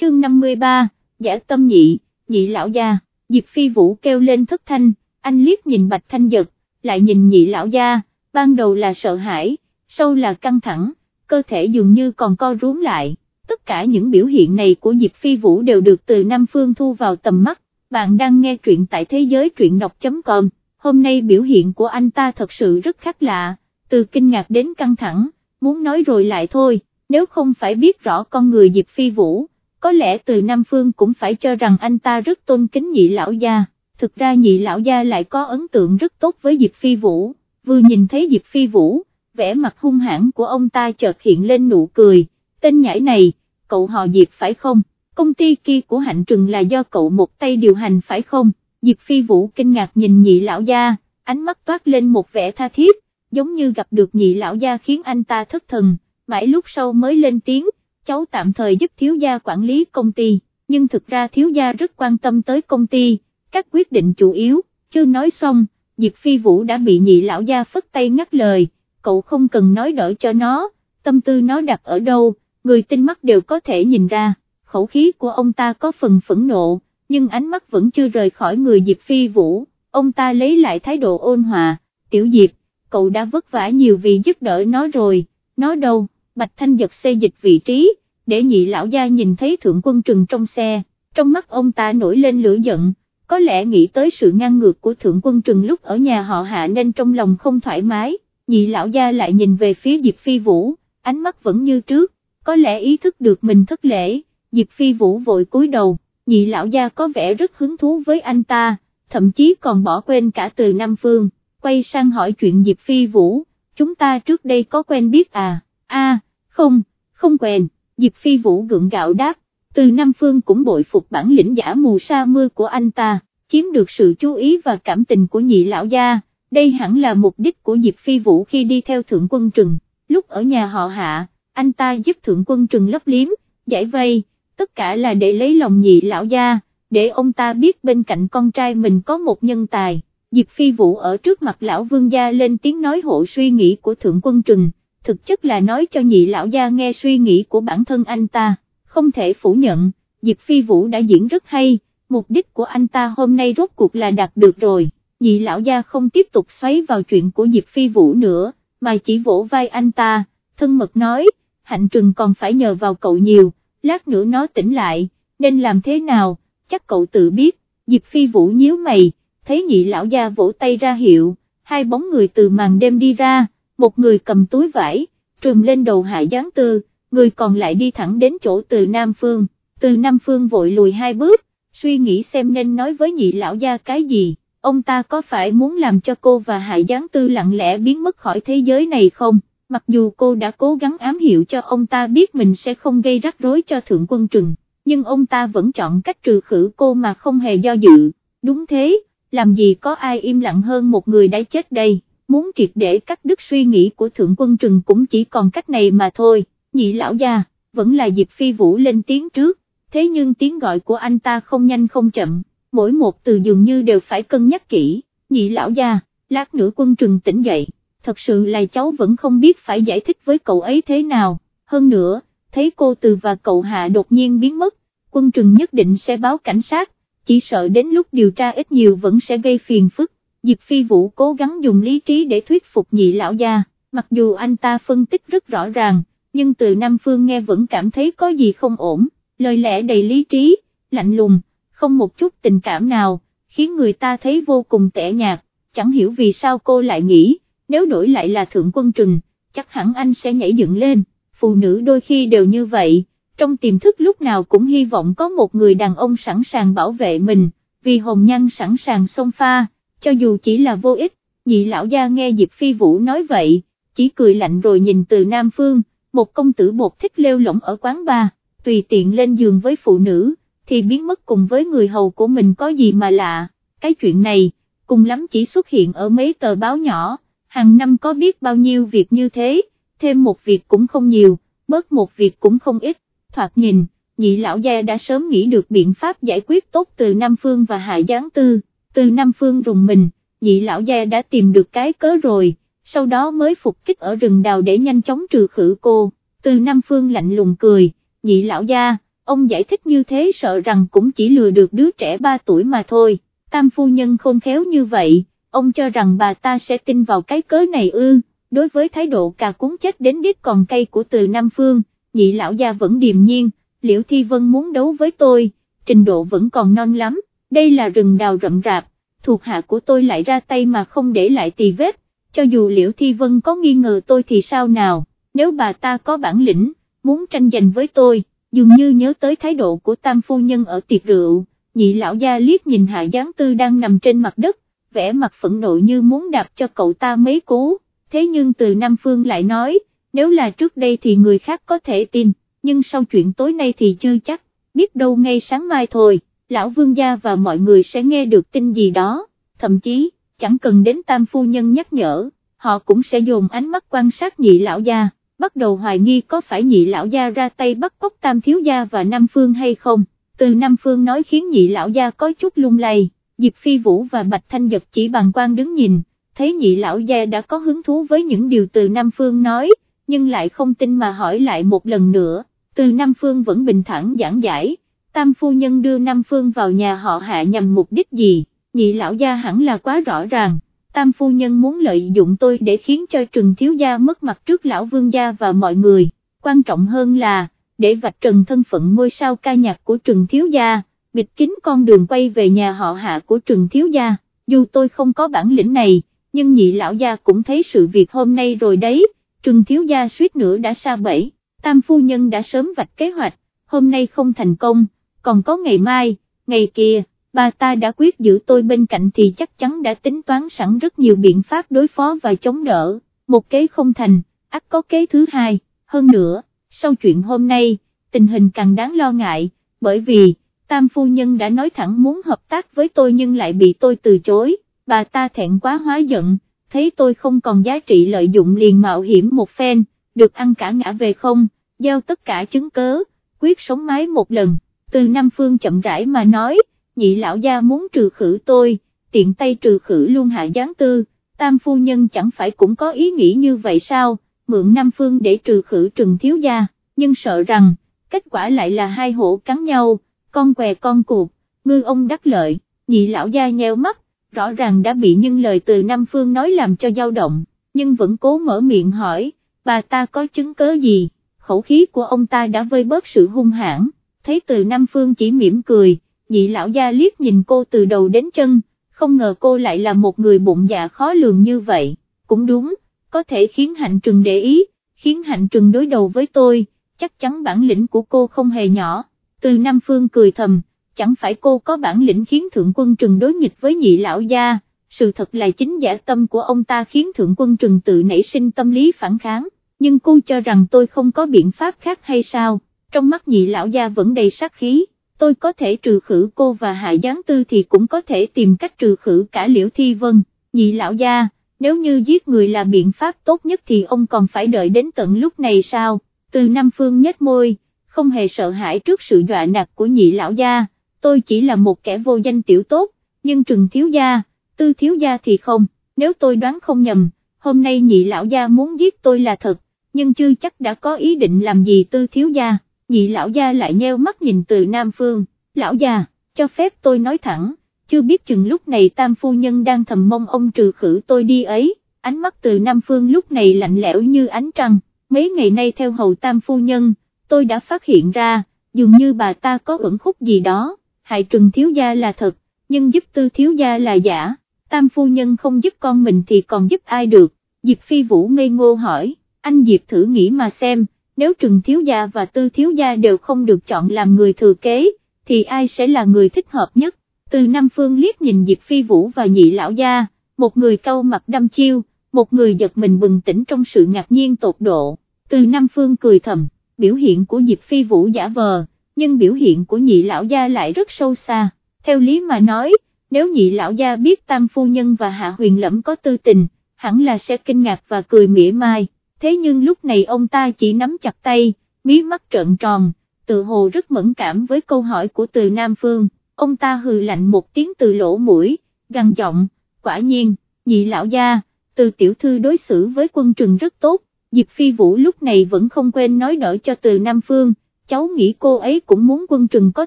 chương 53, giả tâm nhị, nhị lão gia, Diệp Phi Vũ kêu lên thất thanh, anh liếc nhìn Bạch Thanh Giật, lại nhìn nhị lão gia, ban đầu là sợ hãi, sau là căng thẳng, cơ thể dường như còn co rúm lại, tất cả những biểu hiện này của Diệp Phi Vũ đều được từ Nam Phương thu vào tầm mắt, bạn đang nghe truyện tại thế giới truyện đọc.com, hôm nay biểu hiện của anh ta thật sự rất khác lạ, từ kinh ngạc đến căng thẳng, muốn nói rồi lại thôi, nếu không phải biết rõ con người Diệp Phi Vũ, có lẽ từ Nam Phương cũng phải cho rằng anh ta rất tôn kính nhị lão gia, thực ra nhị lão gia lại có ấn tượng rất tốt với Diệp Phi Vũ, vừa nhìn thấy Diệp Phi Vũ, vẻ mặt hung hãn của ông ta chợt hiện lên nụ cười, tên nhãi này, cậu họ Diệp phải không, công ty kia của Hạnh Trừng là do cậu một tay điều hành phải không, Diệp Phi Vũ kinh ngạc nhìn nhị lão gia, ánh mắt toát lên một vẻ tha thiết, giống như gặp được nhị lão gia khiến anh ta thất thần, mãi lúc sau mới lên tiếng, cháu tạm thời giúp thiếu gia quản lý công ty, nhưng thực ra thiếu gia rất quan tâm tới công ty, các quyết định chủ yếu, chưa nói xong, Diệp Phi Vũ đã bị nhị lão gia phất tay ngắt lời, cậu không cần nói đỡ cho nó, tâm tư nó đặt ở đâu, người tinh mắt đều có thể nhìn ra, khẩu khí của ông ta có phần phẫn nộ, nhưng ánh mắt vẫn chưa rời khỏi người Diệp Phi Vũ, ông ta lấy lại thái độ ôn hòa, tiểu Diệp, cậu đã vất vả nhiều vì giúp đỡ nó rồi, nó đâu, Bạch Thanh giật xê dịch vị trí, để nhị lão gia nhìn thấy thượng quân trừng trong xe, trong mắt ông ta nổi lên lửa giận, có lẽ nghĩ tới sự ngang ngược của thượng quân trừng lúc ở nhà họ hạ nên trong lòng không thoải mái, nhị lão gia lại nhìn về phía Diệp Phi Vũ, ánh mắt vẫn như trước, có lẽ ý thức được mình thất lễ, Diệp Phi Vũ vội cúi đầu, nhị lão gia có vẻ rất hứng thú với anh ta, thậm chí còn bỏ quên cả từ Nam Phương, quay sang hỏi chuyện Diệp Phi Vũ, chúng ta trước đây có quen biết à, a không, không quen, Diệp Phi Vũ gượng gạo đáp, từ Nam Phương cũng bội phục bản lĩnh giả mù sa mưa của anh ta, chiếm được sự chú ý và cảm tình của nhị lão gia, đây hẳn là mục đích của Diệp Phi Vũ khi đi theo Thượng Quân Trừng, lúc ở nhà họ hạ, anh ta giúp Thượng Quân Trừng lấp liếm, giải vây, tất cả là để lấy lòng nhị lão gia, để ông ta biết bên cạnh con trai mình có một nhân tài. Diệp Phi Vũ ở trước mặt lão vương gia lên tiếng nói hộ suy nghĩ của Thượng Quân Trừng, thực chất là nói cho nhị lão gia nghe suy nghĩ của bản thân anh ta, không thể phủ nhận, Diệp Phi Vũ đã diễn rất hay, mục đích của anh ta hôm nay rốt cuộc là đạt được rồi, nhị lão gia không tiếp tục xoáy vào chuyện của Diệp Phi Vũ nữa, mà chỉ vỗ vai anh ta, thân mật nói, hạnh trừng còn phải nhờ vào cậu nhiều, lát nữa nó tỉnh lại, nên làm thế nào, chắc cậu tự biết, Diệp Phi Vũ nhíu mày, thấy nhị lão gia vỗ tay ra hiệu, hai bóng người từ màn đêm đi ra, một người cầm túi vải, trùm lên đầu hạ gián tư, người còn lại đi thẳng đến chỗ từ Nam Phương, từ Nam Phương vội lùi hai bước, suy nghĩ xem nên nói với nhị lão gia cái gì, ông ta có phải muốn làm cho cô và hạ gián tư lặng lẽ biến mất khỏi thế giới này không? Mặc dù cô đã cố gắng ám hiệu cho ông ta biết mình sẽ không gây rắc rối cho thượng quân trừng, nhưng ông ta vẫn chọn cách trừ khử cô mà không hề do dự, đúng thế, làm gì có ai im lặng hơn một người đã chết đây? Muốn triệt để cắt đứt suy nghĩ của thượng quân trừng cũng chỉ còn cách này mà thôi, nhị lão gia, vẫn là Diệp Phi Vũ lên tiếng trước, thế nhưng tiếng gọi của anh ta không nhanh không chậm, mỗi một từ dường như đều phải cân nhắc kỹ, nhị lão gia, lát nữa quân trừng tỉnh dậy, thật sự là cháu vẫn không biết phải giải thích với cậu ấy thế nào, hơn nữa, thấy cô từ và cậu hạ đột nhiên biến mất, quân trừng nhất định sẽ báo cảnh sát, chỉ sợ đến lúc điều tra ít nhiều vẫn sẽ gây phiền phức. Diệp Phi Vũ cố gắng dùng lý trí để thuyết phục nhị lão gia, mặc dù anh ta phân tích rất rõ ràng, nhưng từ Nam Phương nghe vẫn cảm thấy có gì không ổn, lời lẽ đầy lý trí, lạnh lùng, không một chút tình cảm nào, khiến người ta thấy vô cùng tẻ nhạt, chẳng hiểu vì sao cô lại nghĩ, nếu đổi lại là Thượng Quân Trừng, chắc hẳn anh sẽ nhảy dựng lên, phụ nữ đôi khi đều như vậy, trong tiềm thức lúc nào cũng hy vọng có một người đàn ông sẵn sàng bảo vệ mình, vì hồng nhan sẵn sàng xông pha cho dù chỉ là vô ích, nhị lão gia nghe Diệp Phi Vũ nói vậy, chỉ cười lạnh rồi nhìn từ Nam Phương, một công tử bột thích lêu lỏng ở quán bar, tùy tiện lên giường với phụ nữ, thì biến mất cùng với người hầu của mình có gì mà lạ, cái chuyện này, cùng lắm chỉ xuất hiện ở mấy tờ báo nhỏ, hàng năm có biết bao nhiêu việc như thế, thêm một việc cũng không nhiều, bớt một việc cũng không ít, thoạt nhìn, nhị lão gia đã sớm nghĩ được biện pháp giải quyết tốt từ Nam Phương và Hạ Giáng Tư từ Nam Phương rùng mình, nhị lão gia đã tìm được cái cớ rồi, sau đó mới phục kích ở rừng đào để nhanh chóng trừ khử cô, từ Nam Phương lạnh lùng cười, nhị lão gia, ông giải thích như thế sợ rằng cũng chỉ lừa được đứa trẻ 3 tuổi mà thôi, tam phu nhân khôn khéo như vậy, ông cho rằng bà ta sẽ tin vào cái cớ này ư, đối với thái độ cà cuốn chết đến đít còn cây của từ Nam Phương, nhị lão gia vẫn điềm nhiên, liễu thi vân muốn đấu với tôi, trình độ vẫn còn non lắm, đây là rừng đào rậm rạp, thuộc hạ của tôi lại ra tay mà không để lại tì vết, cho dù liễu thi vân có nghi ngờ tôi thì sao nào, nếu bà ta có bản lĩnh, muốn tranh giành với tôi, dường như nhớ tới thái độ của tam phu nhân ở tiệc rượu, nhị lão gia liếc nhìn hạ gián tư đang nằm trên mặt đất, vẻ mặt phẫn nộ như muốn đạp cho cậu ta mấy cú, thế nhưng từ Nam Phương lại nói, nếu là trước đây thì người khác có thể tin, nhưng sau chuyện tối nay thì chưa chắc, biết đâu ngay sáng mai thôi, lão vương gia và mọi người sẽ nghe được tin gì đó, thậm chí, chẳng cần đến tam phu nhân nhắc nhở, họ cũng sẽ dồn ánh mắt quan sát nhị lão gia, bắt đầu hoài nghi có phải nhị lão gia ra tay bắt cóc tam thiếu gia và Nam Phương hay không, từ Nam Phương nói khiến nhị lão gia có chút lung lay, Diệp Phi Vũ và Bạch Thanh Giật chỉ bằng quan đứng nhìn, thấy nhị lão gia đã có hứng thú với những điều từ Nam Phương nói, nhưng lại không tin mà hỏi lại một lần nữa, từ Nam Phương vẫn bình thản giảng giải, tam phu nhân đưa Nam Phương vào nhà họ hạ nhằm mục đích gì, nhị lão gia hẳn là quá rõ ràng, tam phu nhân muốn lợi dụng tôi để khiến cho trừng thiếu gia mất mặt trước lão vương gia và mọi người, quan trọng hơn là, để vạch trần thân phận ngôi sao ca nhạc của trừng thiếu gia, bịt kín con đường quay về nhà họ hạ của trừng thiếu gia, dù tôi không có bản lĩnh này, nhưng nhị lão gia cũng thấy sự việc hôm nay rồi đấy, trừng thiếu gia suýt nữa đã xa bẫy, tam phu nhân đã sớm vạch kế hoạch, hôm nay không thành công, còn có ngày mai, ngày kia, bà ta đã quyết giữ tôi bên cạnh thì chắc chắn đã tính toán sẵn rất nhiều biện pháp đối phó và chống đỡ, một kế không thành, ắt có kế thứ hai, hơn nữa, sau chuyện hôm nay, tình hình càng đáng lo ngại, bởi vì, tam phu nhân đã nói thẳng muốn hợp tác với tôi nhưng lại bị tôi từ chối, bà ta thẹn quá hóa giận, thấy tôi không còn giá trị lợi dụng liền mạo hiểm một phen, được ăn cả ngã về không, giao tất cả chứng cớ, quyết sống mái một lần, từ Nam Phương chậm rãi mà nói, nhị lão gia muốn trừ khử tôi, tiện tay trừ khử luôn hạ gián tư, tam phu nhân chẳng phải cũng có ý nghĩ như vậy sao, mượn Nam Phương để trừ khử trừng thiếu gia, nhưng sợ rằng, kết quả lại là hai hổ cắn nhau, con què con cuộc, ngư ông đắc lợi, nhị lão gia nheo mắt, rõ ràng đã bị những lời từ Nam Phương nói làm cho dao động, nhưng vẫn cố mở miệng hỏi, bà ta có chứng cớ gì, khẩu khí của ông ta đã vơi bớt sự hung hãn, thấy từ Nam Phương chỉ mỉm cười, nhị lão gia liếc nhìn cô từ đầu đến chân, không ngờ cô lại là một người bụng dạ khó lường như vậy, cũng đúng, có thể khiến hạnh trừng để ý, khiến hạnh trừng đối đầu với tôi, chắc chắn bản lĩnh của cô không hề nhỏ, từ Nam Phương cười thầm, chẳng phải cô có bản lĩnh khiến thượng quân trừng đối nghịch với nhị lão gia, sự thật là chính giả tâm của ông ta khiến thượng quân trừng tự nảy sinh tâm lý phản kháng, nhưng cô cho rằng tôi không có biện pháp khác hay sao, trong mắt nhị lão gia vẫn đầy sát khí, tôi có thể trừ khử cô và hạ gián tư thì cũng có thể tìm cách trừ khử cả liễu thi vân, nhị lão gia, nếu như giết người là biện pháp tốt nhất thì ông còn phải đợi đến tận lúc này sao, từ Nam Phương nhếch môi, không hề sợ hãi trước sự dọa nạt của nhị lão gia, tôi chỉ là một kẻ vô danh tiểu tốt, nhưng trừng thiếu gia, tư thiếu gia thì không, nếu tôi đoán không nhầm, hôm nay nhị lão gia muốn giết tôi là thật, nhưng chưa chắc đã có ý định làm gì tư thiếu gia, nhị lão gia lại nheo mắt nhìn từ Nam Phương, lão gia, cho phép tôi nói thẳng, chưa biết chừng lúc này tam phu nhân đang thầm mong ông trừ khử tôi đi ấy, ánh mắt từ Nam Phương lúc này lạnh lẽo như ánh trăng, mấy ngày nay theo hầu tam phu nhân, tôi đã phát hiện ra, dường như bà ta có ẩn khúc gì đó, hại trừng thiếu gia là thật, nhưng giúp tư thiếu gia là giả, tam phu nhân không giúp con mình thì còn giúp ai được, Diệp Phi Vũ ngây ngô hỏi, anh Diệp thử nghĩ mà xem, nếu trừng thiếu gia và tư thiếu gia đều không được chọn làm người thừa kế, thì ai sẽ là người thích hợp nhất, từ Nam Phương liếc nhìn Diệp Phi Vũ và nhị lão gia, một người câu mặt đâm chiêu, một người giật mình bừng tỉnh trong sự ngạc nhiên tột độ, từ Nam Phương cười thầm, biểu hiện của Diệp Phi Vũ giả vờ, nhưng biểu hiện của nhị lão gia lại rất sâu xa, theo lý mà nói, nếu nhị lão gia biết tam phu nhân và hạ huyền lẫm có tư tình, hẳn là sẽ kinh ngạc và cười mỉa mai, thế nhưng lúc này ông ta chỉ nắm chặt tay, mí mắt trợn tròn, tự hồ rất mẫn cảm với câu hỏi của từ Nam Phương, ông ta hừ lạnh một tiếng từ lỗ mũi, gằn giọng, quả nhiên, nhị lão gia, từ tiểu thư đối xử với quân trừng rất tốt, Diệp Phi Vũ lúc này vẫn không quên nói đỡ cho từ Nam Phương, cháu nghĩ cô ấy cũng muốn quân trừng có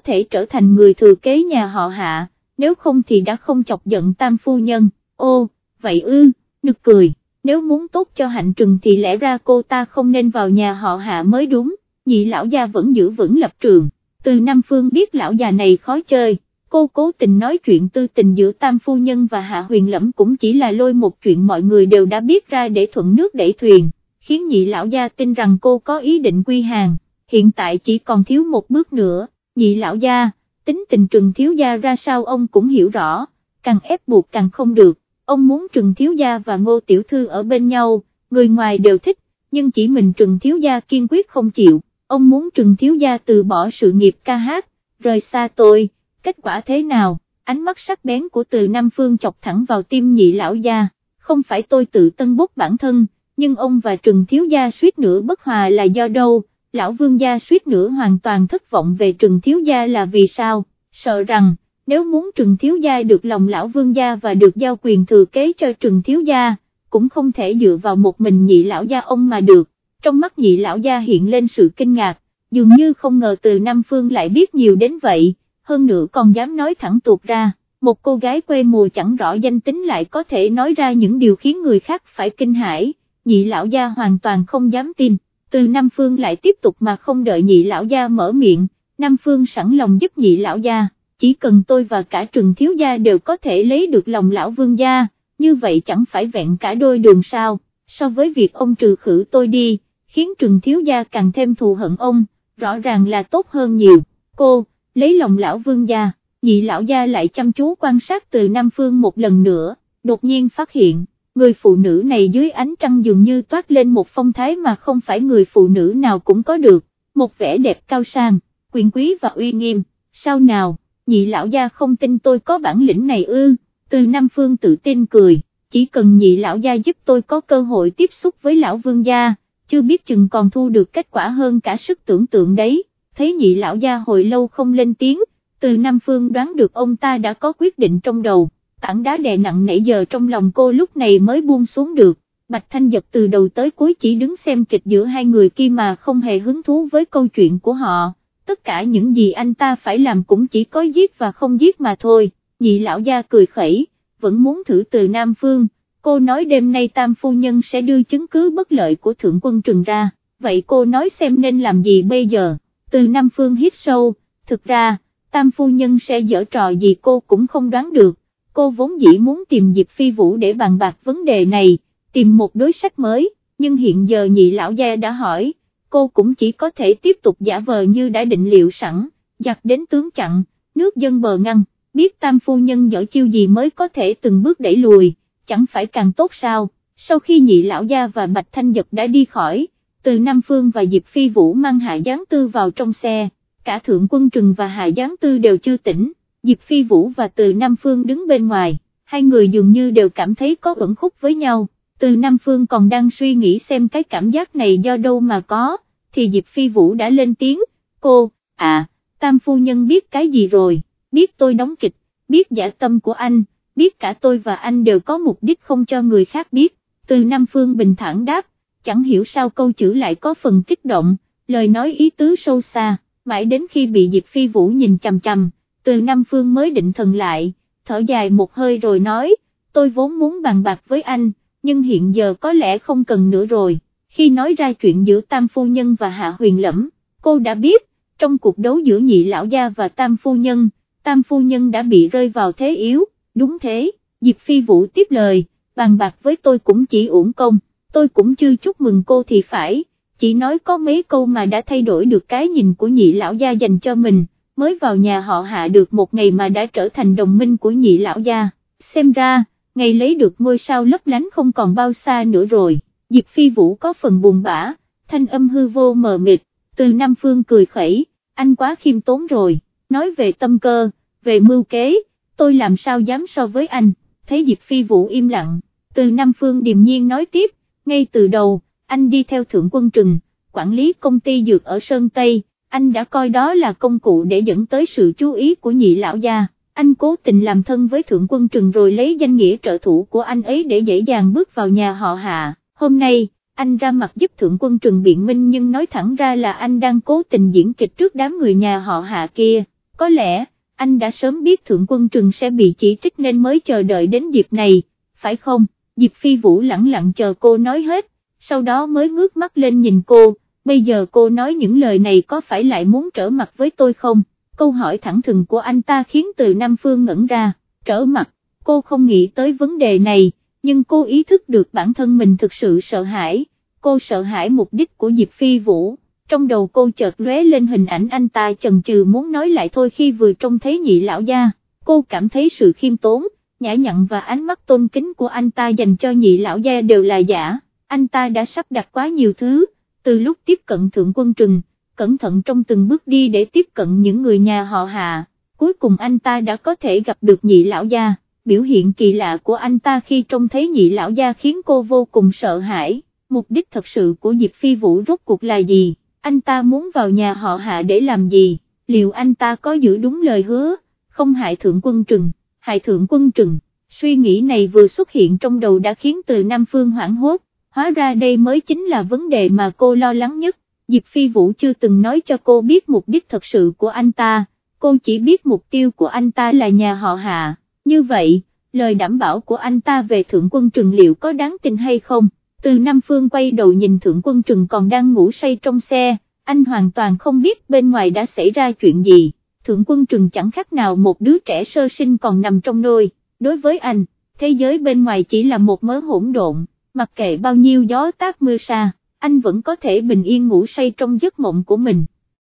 thể trở thành người thừa kế nhà họ hạ, nếu không thì đã không chọc giận tam phu nhân, ô, vậy ư, nực cười, nếu muốn tốt cho hạnh trừng thì lẽ ra cô ta không nên vào nhà họ hạ mới đúng, nhị lão gia vẫn giữ vững lập trường, từ Nam Phương biết lão già này khó chơi, cô cố tình nói chuyện tư tình giữa tam phu nhân và hạ huyền lẫm cũng chỉ là lôi một chuyện mọi người đều đã biết ra để thuận nước đẩy thuyền, khiến nhị lão gia tin rằng cô có ý định quy hàng, hiện tại chỉ còn thiếu một bước nữa, nhị lão gia, tính tình trừng thiếu gia ra sao ông cũng hiểu rõ, càng ép buộc càng không được, ông muốn trừng thiếu gia và ngô tiểu thư ở bên nhau, người ngoài đều thích, nhưng chỉ mình trừng thiếu gia kiên quyết không chịu, ông muốn trừng thiếu gia từ bỏ sự nghiệp ca hát, rời xa tôi, kết quả thế nào, ánh mắt sắc bén của từ Nam Phương chọc thẳng vào tim nhị lão gia, không phải tôi tự tân bốc bản thân, nhưng ông và trừng thiếu gia suýt nữa bất hòa là do đâu, lão vương gia suýt nữa hoàn toàn thất vọng về trừng thiếu gia là vì sao, sợ rằng, nếu muốn trừng thiếu gia được lòng lão vương gia và được giao quyền thừa kế cho trừng thiếu gia, cũng không thể dựa vào một mình nhị lão gia ông mà được, trong mắt nhị lão gia hiện lên sự kinh ngạc, dường như không ngờ từ Nam Phương lại biết nhiều đến vậy, hơn nữa còn dám nói thẳng tuột ra, một cô gái quê mùa chẳng rõ danh tính lại có thể nói ra những điều khiến người khác phải kinh hãi, nhị lão gia hoàn toàn không dám tin từ Nam Phương lại tiếp tục mà không đợi nhị lão gia mở miệng, Nam Phương sẵn lòng giúp nhị lão gia, chỉ cần tôi và cả trừng thiếu gia đều có thể lấy được lòng lão vương gia, như vậy chẳng phải vẹn cả đôi đường sao, so với việc ông trừ khử tôi đi, khiến trừng thiếu gia càng thêm thù hận ông, rõ ràng là tốt hơn nhiều, cô, lấy lòng lão vương gia, nhị lão gia lại chăm chú quan sát từ Nam Phương một lần nữa, đột nhiên phát hiện người phụ nữ này dưới ánh trăng dường như toát lên một phong thái mà không phải người phụ nữ nào cũng có được, một vẻ đẹp cao sang, quyền quý và uy nghiêm, sao nào, nhị lão gia không tin tôi có bản lĩnh này ư, từ Nam Phương tự tin cười, chỉ cần nhị lão gia giúp tôi có cơ hội tiếp xúc với lão vương gia, chưa biết chừng còn thu được kết quả hơn cả sức tưởng tượng đấy, thấy nhị lão gia hồi lâu không lên tiếng, từ Nam Phương đoán được ông ta đã có quyết định trong đầu tảng đá đè nặng nãy giờ trong lòng cô lúc này mới buông xuống được, Bạch Thanh Giật từ đầu tới cuối chỉ đứng xem kịch giữa hai người kia mà không hề hứng thú với câu chuyện của họ, tất cả những gì anh ta phải làm cũng chỉ có giết và không giết mà thôi, nhị lão gia cười khẩy, vẫn muốn thử từ Nam Phương, cô nói đêm nay Tam Phu Nhân sẽ đưa chứng cứ bất lợi của Thượng Quân Trừng ra, vậy cô nói xem nên làm gì bây giờ, từ Nam Phương hít sâu, thực ra, Tam Phu Nhân sẽ dở trò gì cô cũng không đoán được. Cô vốn dĩ muốn tìm Diệp Phi Vũ để bàn bạc vấn đề này, tìm một đối sách mới, nhưng hiện giờ nhị lão gia đã hỏi, cô cũng chỉ có thể tiếp tục giả vờ như đã định liệu sẵn, giặc đến tướng chặn, nước dân bờ ngăn, biết tam phu nhân giỏi chiêu gì mới có thể từng bước đẩy lùi, chẳng phải càng tốt sao, sau khi nhị lão gia và Bạch Thanh Giật đã đi khỏi, từ Nam Phương và Diệp Phi Vũ mang Hạ Giáng Tư vào trong xe, cả Thượng Quân Trừng và Hạ Giáng Tư đều chưa tỉnh. Diệp Phi Vũ và Từ Nam Phương đứng bên ngoài, hai người dường như đều cảm thấy có ẩn khúc với nhau, Từ Nam Phương còn đang suy nghĩ xem cái cảm giác này do đâu mà có, thì Diệp Phi Vũ đã lên tiếng, cô, à, Tam Phu Nhân biết cái gì rồi, biết tôi đóng kịch, biết giả tâm của anh, biết cả tôi và anh đều có mục đích không cho người khác biết, Từ Nam Phương bình thản đáp, chẳng hiểu sao câu chữ lại có phần kích động, lời nói ý tứ sâu xa, mãi đến khi bị Diệp Phi Vũ nhìn chằm chằm từ Nam Phương mới định thần lại, thở dài một hơi rồi nói, tôi vốn muốn bàn bạc với anh, nhưng hiện giờ có lẽ không cần nữa rồi, khi nói ra chuyện giữa Tam Phu Nhân và Hạ Huyền Lẫm, cô đã biết, trong cuộc đấu giữa nhị lão gia và Tam Phu Nhân, Tam Phu Nhân đã bị rơi vào thế yếu, đúng thế, Diệp Phi Vũ tiếp lời, bàn bạc với tôi cũng chỉ uổng công, tôi cũng chưa chúc mừng cô thì phải, chỉ nói có mấy câu mà đã thay đổi được cái nhìn của nhị lão gia dành cho mình mới vào nhà họ hạ được một ngày mà đã trở thành đồng minh của nhị lão gia, xem ra, ngày lấy được ngôi sao lấp lánh không còn bao xa nữa rồi, Diệp Phi Vũ có phần buồn bã, thanh âm hư vô mờ mịt, từ Nam Phương cười khẩy, anh quá khiêm tốn rồi, nói về tâm cơ, về mưu kế, tôi làm sao dám so với anh, thấy Diệp Phi Vũ im lặng, từ Nam Phương điềm nhiên nói tiếp, ngay từ đầu, anh đi theo Thượng Quân Trừng, quản lý công ty dược ở Sơn Tây, anh đã coi đó là công cụ để dẫn tới sự chú ý của nhị lão gia, anh cố tình làm thân với thượng quân trừng rồi lấy danh nghĩa trợ thủ của anh ấy để dễ dàng bước vào nhà họ hạ, hôm nay, anh ra mặt giúp thượng quân trừng biện minh nhưng nói thẳng ra là anh đang cố tình diễn kịch trước đám người nhà họ hạ kia, có lẽ, anh đã sớm biết thượng quân trừng sẽ bị chỉ trích nên mới chờ đợi đến dịp này, phải không, Diệp Phi Vũ lặng lặng chờ cô nói hết, sau đó mới ngước mắt lên nhìn cô, bây giờ cô nói những lời này có phải lại muốn trở mặt với tôi không, câu hỏi thẳng thừng của anh ta khiến từ Nam Phương ngẩn ra, trở mặt, cô không nghĩ tới vấn đề này, nhưng cô ý thức được bản thân mình thực sự sợ hãi, cô sợ hãi mục đích của Diệp Phi Vũ, trong đầu cô chợt lóe lên hình ảnh anh ta chần chừ muốn nói lại thôi khi vừa trông thấy nhị lão gia, cô cảm thấy sự khiêm tốn, nhã nhặn và ánh mắt tôn kính của anh ta dành cho nhị lão gia đều là giả, anh ta đã sắp đặt quá nhiều thứ, từ lúc tiếp cận thượng quân trừng, cẩn thận trong từng bước đi để tiếp cận những người nhà họ hạ, cuối cùng anh ta đã có thể gặp được nhị lão gia, biểu hiện kỳ lạ của anh ta khi trông thấy nhị lão gia khiến cô vô cùng sợ hãi, mục đích thật sự của Diệp Phi Vũ rốt cuộc là gì, anh ta muốn vào nhà họ hạ để làm gì, liệu anh ta có giữ đúng lời hứa, không hại thượng quân trừng, hại thượng quân trừng, suy nghĩ này vừa xuất hiện trong đầu đã khiến từ Nam Phương hoảng hốt, hóa ra đây mới chính là vấn đề mà cô lo lắng nhất. Diệp Phi Vũ chưa từng nói cho cô biết mục đích thật sự của anh ta, cô chỉ biết mục tiêu của anh ta là nhà họ Hạ, như vậy, lời đảm bảo của anh ta về Thượng Quân Trừng liệu có đáng tin hay không? Từ Nam Phương quay đầu nhìn Thượng Quân Trừng còn đang ngủ say trong xe, anh hoàn toàn không biết bên ngoài đã xảy ra chuyện gì, Thượng Quân Trừng chẳng khác nào một đứa trẻ sơ sinh còn nằm trong nôi, đối với anh, thế giới bên ngoài chỉ là một mớ hỗn độn, mặc kệ bao nhiêu gió táp mưa xa anh vẫn có thể bình yên ngủ say trong giấc mộng của mình.